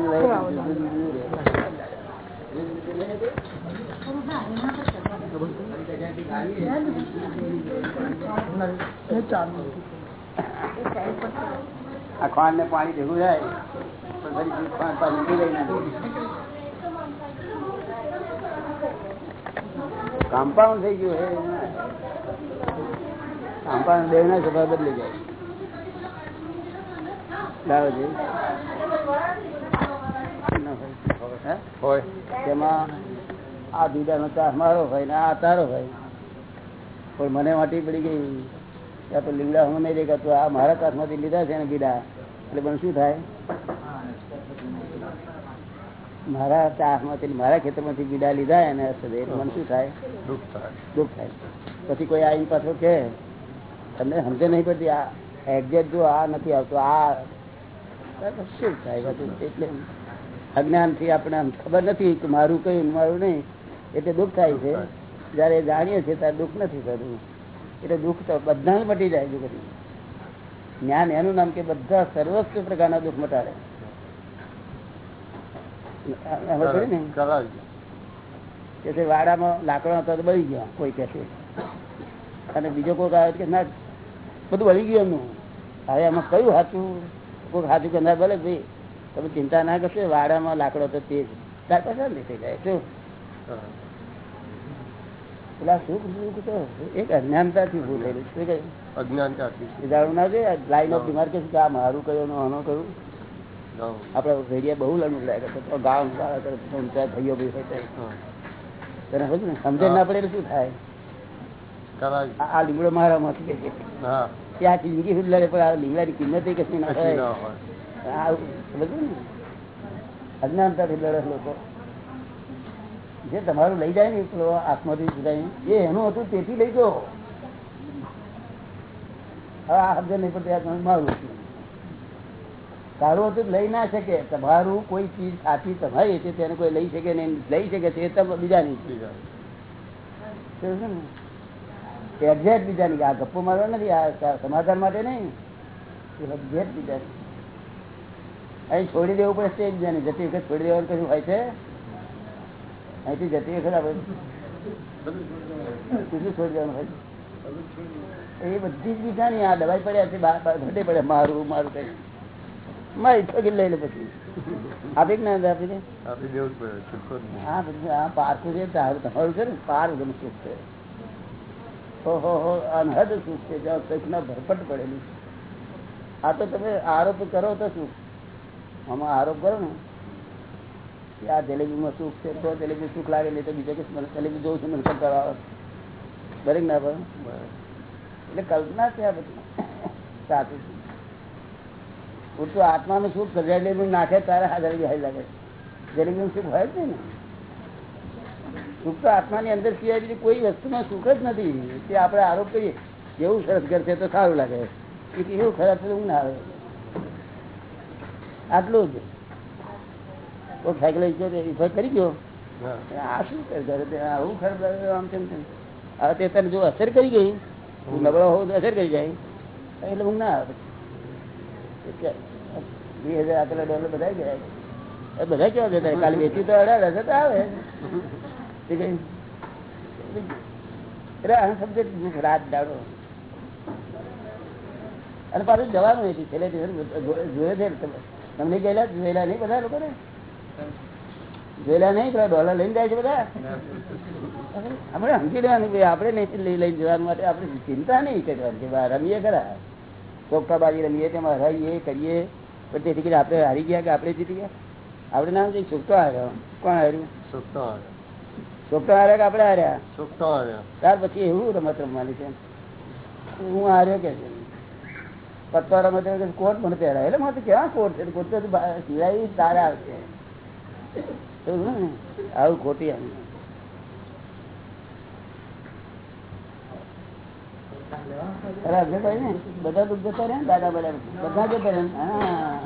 આ ખાંડ ને પાણી ભેગું જાય કમ્પાઉન્ડ થઈ ગયું હે. કમ્પાઉન્ડ દેવ ના સભા બદલી જાય. લાવો છે તેમાં આ દીદાનો ચાર મારો હોય ને આ તારો ભાઈ. પણ મને માટી પડી ગઈ. ત્યાં તો લીમડા હું નહીં દેખાતું. આ મારા કાચમાંથી લીધા છે ને બીડા એટલે પણ શું થાય? મારા ચાહમાંથી મારા ખેતરમાંથી બીડા લીધા એને મને શું થાય? દુઃખ થાય. દુઃખ થાય. પછી કોઈ આવીને પાછો કે તમને સમજે નહીં પડતી આ એક્ઝેક્ટ જો આ નથી આવતો આ શું થાય? એટલે અજ્ઞાનથી આપણે આમ ખબર નથી કે મારું કયું મારું નહીં. એટલે દુઃખ થાય છે. જયારે જાણીએ છીએ ત્યારે દુઃખ નથી થતું. એટલે દુઃખ તો બધા મટી જાય છે બધું જ્ઞાન એનું નામ કે બધા સર્વસ્વ પ્રકારના દુઃખ મટાડે. ને? વાડામાં લાકડો હતો તો બળી ગયા કોઈ કે અને બીજો કોઈક આવે કે ના બધું બળી ગયું એમનું. હવે એમાં કયું સાચું? કોઈક સાચું કે ના ભલે ભાઈ તમે ચિંતા ના કરશો વાડામાં લાકડો તો તે જ. તાર પાસે થઈ જાય. શું? પેલા સુખ દુઃખ તો એક અજ્ઞાનતાથી ઉભું થયેલું છે. શું કહ્યું? અજ્ઞાન જાણવું ના જોઈએ લાઈન ઓફ ડિમાર્કેશન કે આ મારું કયું આનો કયું? આપડે ભેડિયા બહુ લડવું લાગે તો ગામ થયો ભાઈ તને સમજ ને? સમજણ ના પડે એટલે શું થાય? આ લીમડો મારા માંથી ત્યાં જિંદગી સુધી લડે પણ આ લીમડાની કિંમત કશી ના થાય અજ્ઞાનતાથી લડે લોકો. જે તમારું લઈ જાય ને પેલો આત્માથી જુદાઈ એ એનું હતું, તેથી લઈ ગયો. હતું તારું હતું લઈ ના શકે. તમારું કોઈ ચીજ સાચી તમારી છે તેને કોઈ લઈ શકે નહીં. લઈ શકે છે બીજાની છે. એક્ઝેક્ટ બીજાની આ ગપ્પો મારવા નથી, આ સમાધાન માટે નહીં. એક્ઝેક્ટ બીજાની અહીં છોડી દેવું પડે સ્ટેજ બીજાની જતી વખત છોડી દેવાનું કશું હોય છે? અહીંથી જતી વખત આપણે બીજું છોડી જવાનું ભાઈ? છે? એ બધી જ બીજાની આ દવાઈ પડ્યા છે ઘટે પડે મારું મારું કઈ. મારી ઠગી લઈ લે પછી. આપી ના આપી દે આપી દેવું જ પડે છૂટકો જ નહીં. આ પારખું છે તારું તમારું છે ને પાર ગમ સુખ છે. ઓહો હો અનહદ સુખ છે જ્યાં સુખના ભરપટ પડેલી આ તો તમે આરોપ કરો તો શું? આમાં આરોપ કરો ને. કે આ જલેબીમાં સુખ છે, તો જલેબી સુખ લાગે, નહીં તો બીજો કે જલેબી જોઉં છું, મને આવે દરેક ના પણ એટલે કલ્પના છે આ બધું. સાચું પૂરતું આત્માનું સુખ જલેબી નાખે તારે આ જલેબી હાઈ લાગે. જલેબી સુખ હોય જ ને. સુખ તો આત્માની અંદર સિવાય બીજી કોઈ વસ્તુમાં સુખ જ નથી. તે આપણે આરોપ કરીએ, એવું સરસ ઘર છે તો સારું લાગે. એવું ખરાબ છે એવું ના આવે. આટલું જ. કોઈ સાયકલ ઇફેક્ટ કરી ગયો. આ શું કરે આવું ખરાબ આમ તેમ તેમ. હવે તે તને જો અસર કરી ગઈ હું નબળો હોવ તો અસર કરી જાય. એટલે ઊંઘ ના આવે બે હજાર આપેલા ડોલર બધા ગયા. એ બધા કેવા જતા કાલે વેચી તો અઢાર હજાર તો આવે. એટલે આ સબ્જેક્ટ રાત દાડો. અને પાછું જવાનું નથી છેલ્લે જોયે છે તમને ગયેલા? જોયેલા નહીં બધા લોકો જોયેલા નહીં પેલા ડોલર લઈને જાય છે બધા. આપણે સમજી લેવાનું કે આપણે નહીં લઈને જવાનું માટે આપણે ચિંતા નહીં કરવાની કે રમીએ ખરા. ચોખ્ખાબાજી રમીએ તેમાં હરાઈએ કરીએ. પણ તેથી કરીને આપણે હારી ગયા કે આપણે જીતી ગયા? આપણે નામ છે સુખતો હાર્યો કોણ હાર્યું? સુખતો હાર્યો સુખતો હાર્યા કે આપણે હાર્યા? સુખતો હાર્યો ત્યાર પછી એવું રમત રમવાની છે. હું હાર્યો કે છે? પત્તો રમત કોટ મને પહેરાય એટલે મને કેવા કોટ છે? કોટ તો સિવાય તારા આવશે? આવું ખોટી આમ. બધા દુઃખ જતા રહે દાદા બધા બધા જતા રહે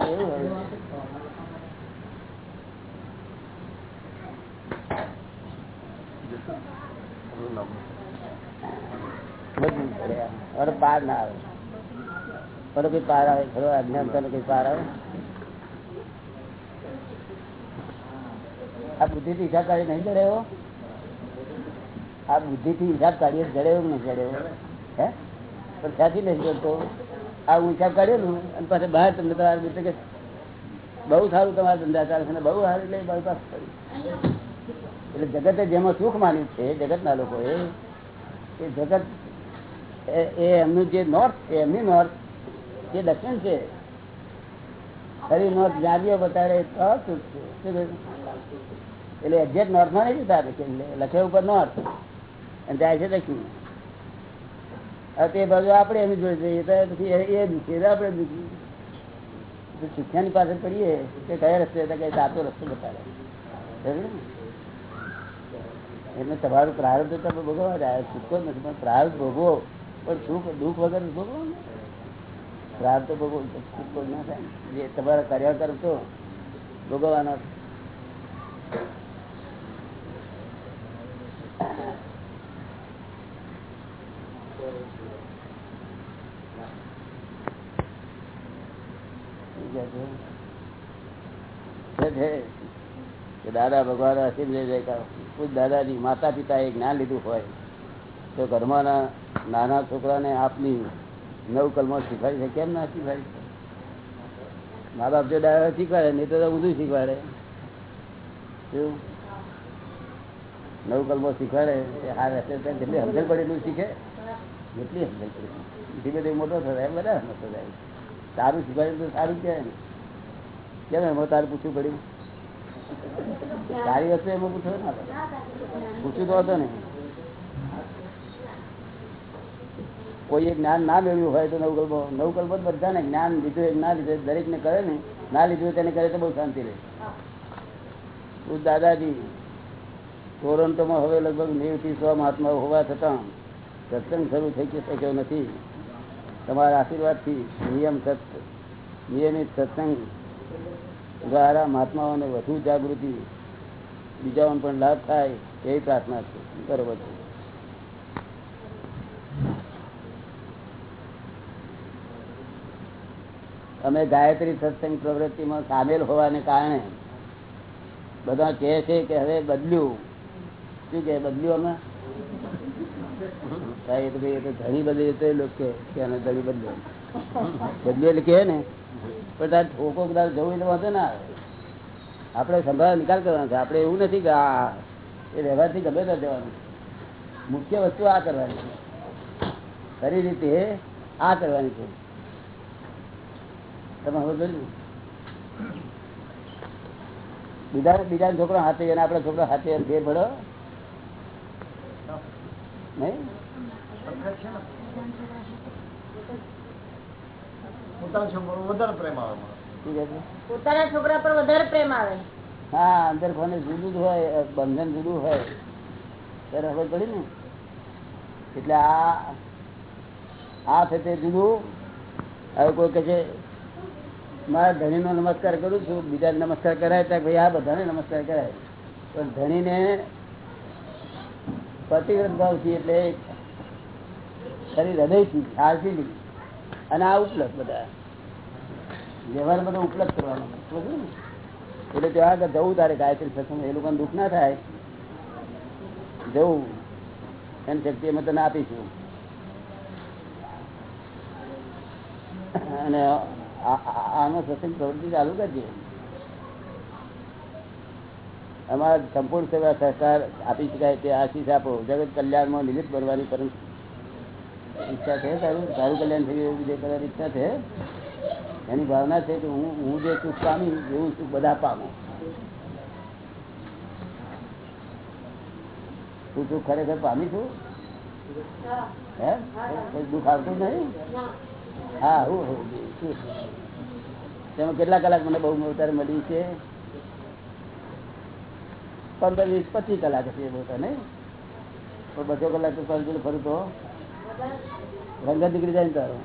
એવું બધું પડે પાર ના આવે. હવે કઈ પાર આવે ખરો? અજ્ઞાનતા નો કઈ પાર આવે? આ બુદ્ધિ થી ઈચ્છાકારી નહીં કરે આ બુદ્ધિ થી હિસાબ કાઢીએ જડ્યો નહીં જડ્યો હે. પણ સાચી નહીં જડતો આ હું હિસાબ કાઢેલું અને પાછા બહાર તમને તમારા મિત્ર કે બહુ સારું તમારા ધંધા ચાલે છે બહુ સારું એટલે બાયપાસ કર્યું. એટલે જગતે જેમાં સુખ માન્યું છે, જગતના લોકોએ, એ જગત એ- એ એમનું જે નોર્થ છે, એમની નોર્થ જે દક્ષિણ છે ખરી નોર્થ જાગ્યો બતાડે તો સુખ છે? એટલે એક્ઝેક્ટ નોર્થમાં નહીં જતા લખે ઉપર નોર્થ અને જાય છે દક્ષિણ તે બાજુ આપણે એની જોઈ જઈએ તો પછી એ- એ દુખી આપણે દુખી. તો શિક્ષાની પાસે પડીએ કે કયા રસ્તે હતા કે સાચો રસ્તો બતાવે. એટલે તમારું પ્રારબ્ધ તો તમે ભોગવવા જાય છૂટકો નથી, પણ પ્રારબ્ધ ભોગવો. પણ સુખ, દુઃખ વગર ભોગવો ને? પ્રારબ્ધ તો ભોગવો છૂટકો ના થાય જે તમારા કર્યા કર્મ તો ભોગવવાનો છે છે દાદા ભગવાન દાદાજી માતા પિતા એ જ્ઞાન લીધું હોય, તો ઘરમાં નાના છોકરાને આપની નવ કલમો શીખવાડી છે કેમ ના શીખવાડી મા બાપ જો દાદા શીખવાડે, નહીં તો ઊંધું શીખવાડે. નવ કલમો શીખવાડે આ રસ્તે જેટલી સમજણ પડે એટલું શીખે. જેટલી સમજણ પડે. ધીમે ધીમે મોટો થશે બધા મોટો થાય. સારું શીખવાડે તો સારું કહેવાય ને. કેમ એમાં તારે પૂછવું પડ્યું? તારી વસ્તુ એમાં પૂછવું ના પૂછ્યું તો હતો ને. કોઈ જ્ઞાન ના મેળવ્યું હોય તો નવકલ્પો નવકલ્પો બધાને જ્ઞાન લીધું એક ના લીધું દરેકને કરે ને, ના લીધું તેને કરે તો બહુ શાંતિ રહે. તું દાદાજી ટોરન્ટોમાં હવે લગભગ નેવથી સો મહાત્મા હોવા છતાં સત્સંગ શરૂ થઈ શક્યો નથી. તમારા આશીર્વાદથી નિયમ સત્ નિયમિત સત્સંગ દ્વારા મહાત્માઓને વધુ જાગૃતિ, બીજાઓને પણ લાભ થાય એવી પ્રાર્થના છે. બરોબર છે. અમે ગાયત્રી સત્સંગ પ્રવૃત્તિમાં સામેલ હોવાને કારણે બધા કહે છે કે હવે બદલ્યું. શું કે બદલ્યું અમે? ધણી બદલી તો લોકો બદલ્યો. બદલ્યું એટલે કહે ને? પણ તારે ઠોકો કદાચ જવું એટલે વાંધો ના આવે. આપણે સંભાળ નિકાલ કરવાનો છે. આપણે એવું નથી કે આ એ વ્યવહારથી ગમે ત્યાં જવાનું. મુખ્ય વસ્તુ આ કરવાની છે. ખરી રીતે આ કરવાની છે. તમે હવે જોયું બીજા બીજા છોકરો હાથે અને આપણા છોકરો હાથે ફેર પડો. નહીં? પોતાના છોકરો વધારે પ્રેમ આવે પોતાના છોકરા પર વધારે પ્રેમ આવે. હા અંદર કોને જુદું જ હોય બંધન જુદું હોય. ત્યારે ખબર પડી ને? એટલે આ આ છે તે જુદું. હવે કોઈ કહે છે મારા ધણીનો નમસ્કાર કરું છું. બીજા નમસ્કાર કરાય ત્યાં ભાઈ આ બધાને નમસ્કાર કરાય. પણ ધણીને ભાવ છે એટલે ખરી હૃદયથી હારથી અને આ ઉપલબ્ધ બધા. વ્યવહાર બધો ઉપલબ્ધ કરવાનો. એટલે ત્યાં આગળ જવું તારે ગાયત્રી સત્સંગ એ લોકોને દુઃખ ના થાય. જવું. એની શક્તિ અમે તને આપીશું. અને આનો સત્સંગ પ્રવૃત્તિ ચાલુ કરજે. અમારા સંપૂર્ણ સેવા સહકાર આપી શકાય તે આશીષ આપો. જગત કલ્યાણમાં નિમિત્ત બનવાની પરમ ઈચ્છા છે, તારું તારું કલ્યાણ થઈ એવું જે કરવાની ઈચ્છા છે, એની ભાવના છે કે હું હું જે સુખ પામી, એવું સુખ બધા પામું. તું સુખ ખરેખર પામી છું? દુઃખ આવતું નહીં? હા, હું તેમાં કેટલા કલાક મને બહુ મોટારે મળી છે? પંદર વીસ, પચીસ કલાક એ મોટા નહીં? પણ બધો કલાક તો ફરું ફરું તો. રંગત નીકળી જાય ને તારો.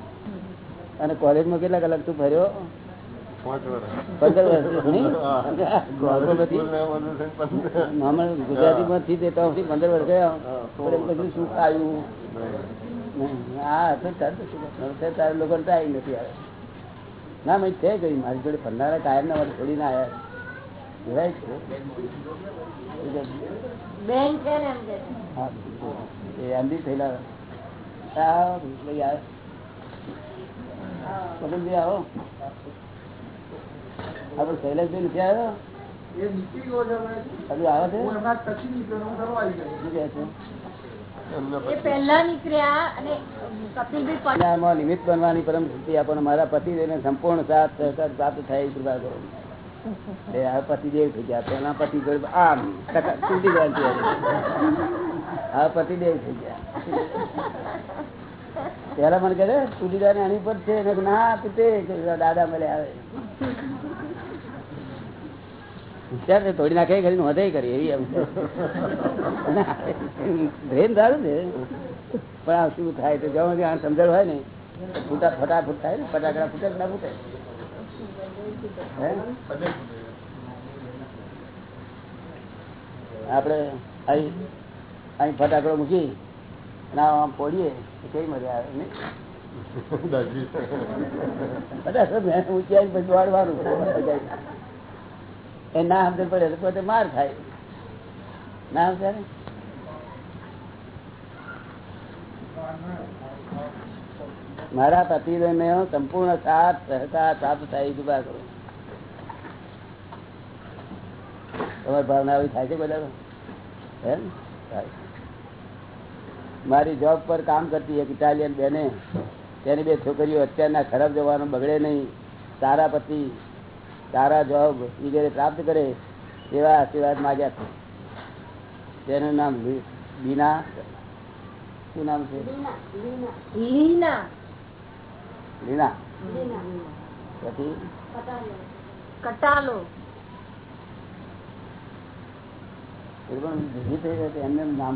અને કોલેજમાં કેટલા કલાક તું ફર્યો? પંદર વર્ષ. ગુજરાતી માંથી તે તો પંદર ગયા. સુખ આવ્યું. હા તારે તો લોકો ટાઈમ નથી આવે. ના મેં છે કઈ મારી જોડે ફરનારા કાયમ ના મારે છોડીને આવ્યા કહેવાય છે. બેન એમ કે છે. હા, એ આંધી થયેલા. નિમિત્ત બનવાની પરમ સ્થિતિ આપણને મારા પતિદેવને સંપૂર્ણ સાથ સહકાર પ્રાપ્ત થાય કૃપા કરો પતિદેવ થઈ ગયા પેલા પતિ આમ તૂટી ગયા આ પતિદેવ થઈ ગયા પેલા મને કહે તૂટી જાય એની પર છે? ના પીતે દાદા મળે આવે. તોડી નાખે કરી વધે કરી, એવી એમ. ધ્રેન સારું છે. પણ આ શું થાય તો જવા ત્યાં સમજણ હોય ને, ફૂટા ફટાફટ થાય ને, ફટાકડા ફૂટે ના ફૂટે. હે? આપણે અહીં અહીં ફટાકડો મૂકી અને આમ પોડીએ કઈ મજા આવે ના માર થાય ના સમજે ને? મારા પતિને સંપૂર્ણ સાથ, સહકાર પ્રાપ્ત થાય કૃપા કરો. તમારી ભાવના આવી થાય છે બધા એમ થાય. મારી જોબ પર કામ કરતી એક ઇટાલિયન બેને તેની બે છોકરીઓ અત્યારના ખરાબ જવાનો બગડે નહીં સારા પતિ સારા જોબ વગેરે પ્રાપ્ત કરે એવા આશીર્વાદ માગ્યા છે. તેનું નામ બીના શું નામ છે? લીના લીના પછી? કટાલો. એ પણ બીજી થઈ જશે એમને નામ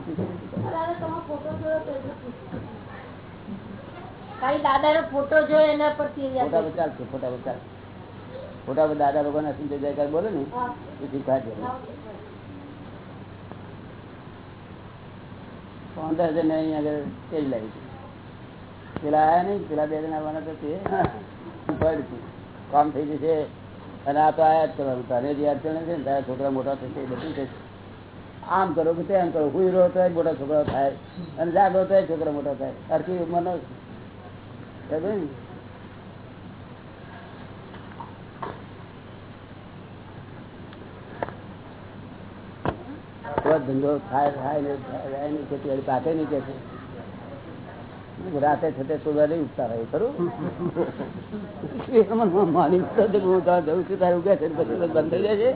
દાદા ભગવાન જયકાર બોલે ને એ પંદર આગળ તેલ લાવી હતી પેલા આયા નહીં પેલા બે જણ આવવાના તો તે પડતું કામ થઈ જશે. અને આ તો આયા જ કરવાનું. તારે જે અડચણ છે ને તારા છોકરા મોટા થશે એ બધું થશે. આમ કરો કે તેમ કરો. હુઈ રહો તો મોટા છોકરા થાય. અને જાગો તો છોકરા મોટા થાય. અરકી ઉંમરનો ને? ધંધો થાય થાય ને થાય નહીં ખેતી પાકે નહીં કે રાતે છતે સુધા નહીં ઉઠતા રહી ખરું? એ મને જવું છે કે તારે ઉગે છે પછી બંધ થઈ જાય છે.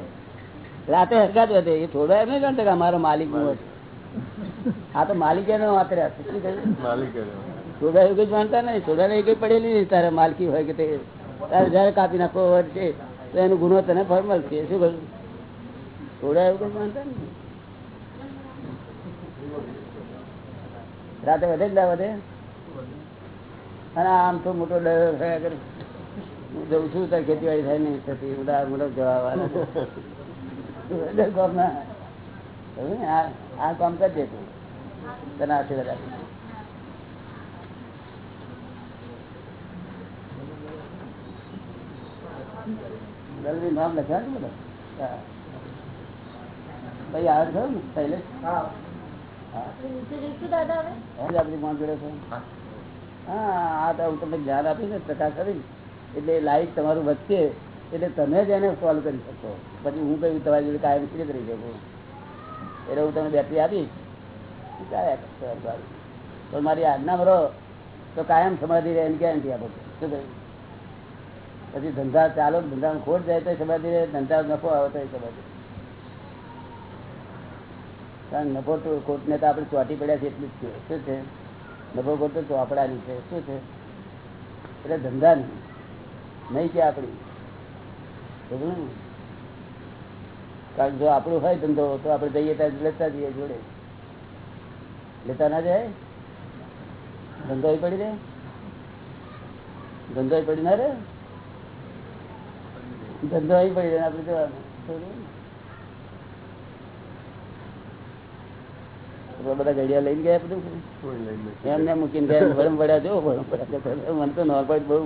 રાતે હરકત વધે એ થોડો એમ નહીં ગણતા કે અમારો માલિક હું આ તો માલિક એનો શું એવું કઈ જાણતા નહીં. કઈ પડેલી નહીં. તારે માલકી હોય કે તે તારે જયારે કાપી નાખો છે તો એનો ગુનો તને ફોર્મલ છે. શું કહ્યું? થોડા એવું કઈ જાણતા નહીં. રાતે વધે જ ના વધે? અને આમ તો મોટો ડર થયા કરે. હું જઉં છું તારે ખેતીવાડી થાય નહીં થતી મતલબ મોટો જવાબ ડર ગામના. ને? આ આ કામ કરજે તું તને આશીર્વાદ આપીશ દલવી નામ લખ્યા ને બધા? હા. ભાઈ આવે? ને આ તો હું તમને જ્ઞાન આપીશ ને પ્રકાશ કરી એટલે લાઈટ તમારું વધશે. એટલે તમે જ એને સોલ્વ કરી શકો. પછી હું કહ્યું તમારી જોડે કાયમ સ્થિર કરી શકું. એટલે હું તમને બેટરી આપીશ. પણ મારી આજ્ઞા ભરો. તો કાયમ સમાધિ રહે એની ગેરંટી આપો શું કહ્યું? પછી ધંધા ચાલો, ધંધામાં ખોટ જાય તો સમાધિ રહે. ધંધા નફો આવે તો સમાધિ કારણ નફો તો ખોટને તો આપણે ચોટી પડ્યા છે એટલું જ છે. શું છે? નફો ખોટ તો ચોપડાની છે. શું છે? એટલે ધંધાની નહીં કે આપણી? કારણ જો આપણું હોય ધંધો તો આપણે જઈએ ત્યાં લેતા જઈએ જોડે. લેતા ના જાય? ધંધો પડી રે ધંધો પડી ના રે ધંધો અહીં પડી જાય આપણે જવાનું. બધા ઘડિયા લઈને ગયા બધું? એમને મૂકીને ગયા ભરમ પડ્યા જો ભરમ પડ્યા મને તો નોર્મલ બહુ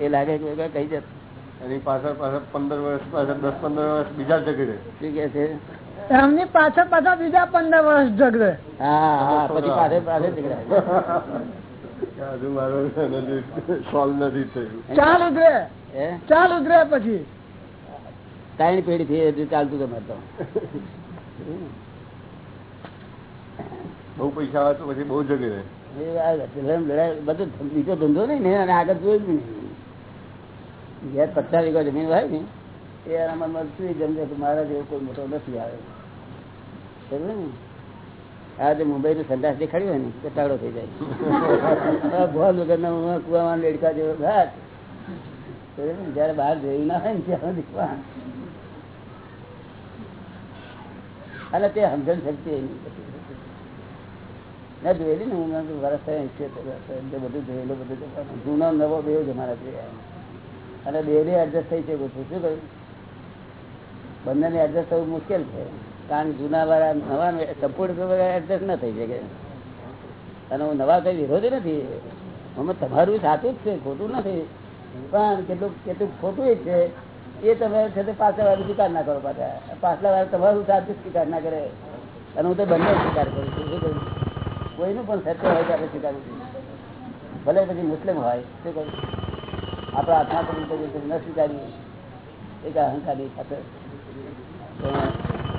એ લાગે કે કઈ જત એની પાછળ પાછળ પંદર વર્ષ પાછળ દસ પંદર વર્ષ બીજા ઝઘડે. શું કે છે? એમની પાછળ પાછળ બીજા પંદર વર્ષ ઝઘડે. હા હા પછી પાછળ પાછળ ઝઘડાય હજુ મારું સોલ્વ નથી થયું. ચાલ ઉધરે ચાલ ઉધરે પછી. ત્રણ પેઢી થી હજુ ચાલતું તમારે તો. બહુ પૈસા આવે તો પછી બહુ જગ્યા બધું બીજો ધંધો નહીં ને અને આગળ જોયું જ નહીં. ઘેર પચાસ વીઘા જમીન હોય ને, એ એના મનમાં શું કે મારા જેવો કોઈ મોટો નથી આવે સમજે ને આ જે મુંબઈ નું સંદાસ દેખાડ્યું હોય ને તો થઈ જાય ભોલ વગર ના કુવામાં લેડકા જેવો ઘાટ જયારે બહાર જોયું ના હોય ને ત્યાં સુધી અને તે સમજણ શક્તિ એની. જોયેલી ને, હું વર્ષ થયા. બધું જોયેલું, બધું. જૂનો નવો બે જ અમારા જોયા અને બે ને એડજસ્ટ થઈ શકું છું શું કહ્યું? બંનેને એડજસ્ટ થવું મુશ્કેલ છે. કારણ જૂના વાળા નવા સંપૂર્ણ એડજસ્ટ ના થઈ શકે. અને હું નવા કઈ વિરોધી નથી. અમે તમારું સાચું જ છે, ખોટું નથી. પણ કેટલું કેટલું ખોટું એ છે. એ તમે છે તે પાછલા વાળું સ્વીકાર ના કરો પાછા. પાછલા વાળા તમારું સાચું સ્વીકાર ના કરે. અને હું તો બંને સ્વીકાર કરું છું. શું કહ્યું? કોઈનું પણ સત્ય હોય ત્યારે સ્વીકારું છું. ભલે પછી મુસ્લિમ હોય. શું કહ્યું? આપણા આત્મા પણ ન સ્વીકારીએ. એક અહંકારી સાથે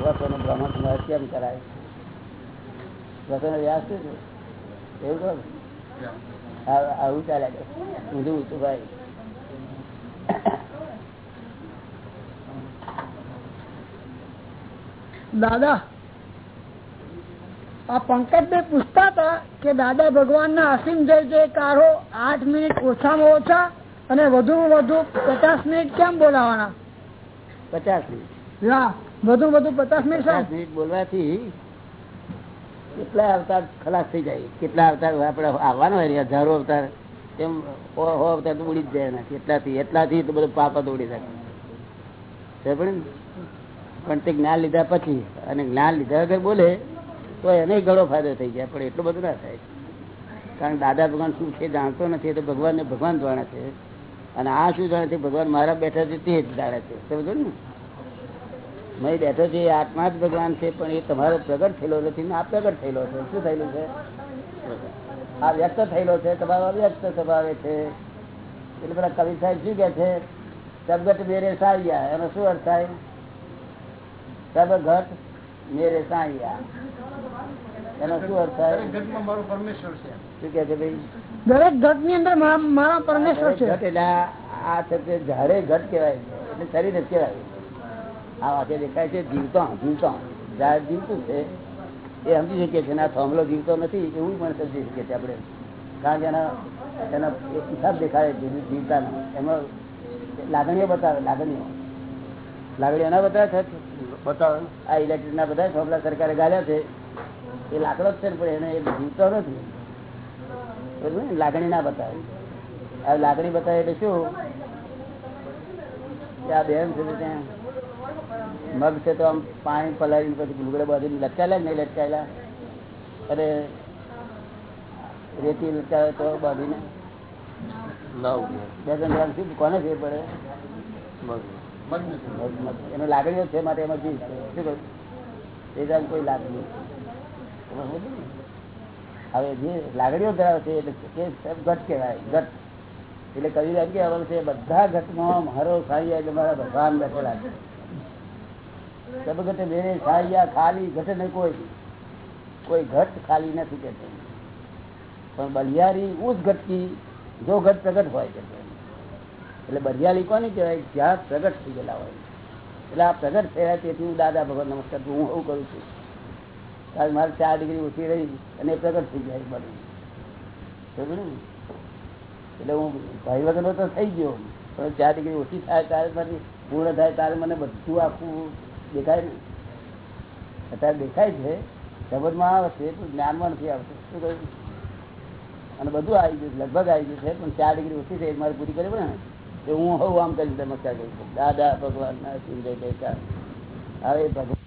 વસોનો બ્રહ્મણ તમારે કેમ કરાય. વસોનો વ્યાસ શું છે? એવું કહો આવું ચાલ્યા કરે. ઊંધું ઊંચું ભાઈ. દાદા, આ પંકજભાઈ પૂછતા હતા કે દાદા ભગવાન ના અસીમ જય જયકારો આઠ મિનિટ ઓછામાં ઓછા અને વધુ વધુ પચાસ મિનિટ કેમ બોલાવાના? પચાસ મિનિટ. હા વધુ વધુ પચાસ મિનિટ પચાસ મિનિટ બોલવાથી કેટલા અવતાર ખલાસ થઈ જાય. કેટલા અવતાર આપડે આવવાનો હોય હજારો અવતાર એમ અવતાર તો ઉડી જ જાય એનાથી એટલાથી એટલાથી તો બધું પાપ ઉડી જાય. પણ તે જ્ઞાન લીધા પછી અને જ્ઞાન લીધા વગર બોલે તો એને ઘણો ફાયદો થઈ જાય પણ એટલું બધું ના થાય. કારણ દાદા ભગવાન શું છે જાણતો નથી એ તો ભગવાનને ભગવાન જાણે છે. અને આ શું જાણે છે? ભગવાન મારા બેઠા છે તે જ જાણે છે. સમજો ને? મેં બેઠો છે, એ આત્મા જ ભગવાન છે, પણ એ તમારો પ્રગટ થયેલો નથી આ પ્રગટ થયેલો છે. શું થયેલું છે? આ વ્યક્ત થયેલો છે તમારો અવ્યક્ત સ્વભાવે છે. એટલે પેલા કવિ સાહેબ શું કે છે? સબગટ મેરે સાહિયા એનો શું અર્થ થાય? સબઘટ મેરે સાહિયા એનો શું અર્થ થાય? શું કે છે ભાઈ? દરેક ઘટની અંદર મારા મારા પરમેશ્વર છે. એટલે આ- આ છે તે ઘટ કહેવાય એટલે શરીર જ કહેવાય. આ વાતે દેખાય છે જીવતો જીવતો ઝાડ જીવતું છે એ સમજી શકીએ છીએ આ થોમલો જીવતો નથી એવું પણ સમજી શકીએ છીએ આપણે. કારણ કે એના એના એક હિસાબ દેખાય જીવ- જીવતાનો. એમાં લાગણીઓ બતાવે લાગણીઓ. લાગણીઓ ના બતાવે છે બતાવે. આ ઇલેક્ટ્રિક ના બધા થાંભલા સરકારે ગાળ્યા છે. એ લાકડો જ છે ને પણ એને એ જીવતો નથી. લાગણી ના બતાવે. આ લાગણી બતાવે એટલે શું? કે આ બેન છે ત્યાં મગ છે તો આમ પાણી પલાળી પછી ભૂગડે બાજુ લટકાયેલા નહીં લટકાયેલા? અરે રેતી લટકાવે તો બાંધીને? બે ત્રણ ગ્રામ શું? કોને ફેર પડે? મગ. એનો લાગણીઓ છે માટે એમાં જીવ છે. શું કહ્યું એ કોઈ લાગણી? હવે જે લાગણીઓ ધરાવે છે એટલે ઘટ કહેવાય? ઘટ. એટલે કવિ એમ કહેવાનું છે, બધા ઘટમાં મારો સાહિયા એટલે મારા ભગવાન બેઠેલા છે. સબ ઘટે મેરે સાહિયા ખાલી ઘટ નહીં કોઈ. કોઈ ઘટ ખાલી નથી કે પણ બલિયારી ઉસ ઘટકી જો ઘટ પ્રગટ હોય કે એટલે બરિયાલી કોની કહેવાય? જ્યાં પ્રગટ થઈ ગયેલા હોય. એટલે આ પ્રગટ થયા તેથી હું દાદા ભગવાન નમસ્કાર હું એવું કરું છું. કારણ મારે ચાર ડિગ્રી ઓછી રહી અને એ પ્રગટ થઈ જાય બધું ને? એટલે હું ભાઈ વગરનો તો થઈ ગયો. પણ ચાર ડિગ્રી ઓછી થાય ત્યારે મારી પૂર્ણ થાય ત્યારે મને બધું આખું દેખાય ને. અત્યારે દેખાય છે, સમજમાં આવે છે પણ જ્ઞાનમાં નથી આવતું. શું કહ્યું? અને બધું આવી ગયું, લગભગ આવી ગયું છે, પણ ચાર ડિગ્રી ઓછી થઈ મારે પૂરી કરી ને? તો હું હવે આમ કરી નમસ્કાર કરું દાદા ભગવાન ના સિંહ જય જયકાર હવે ભગવાન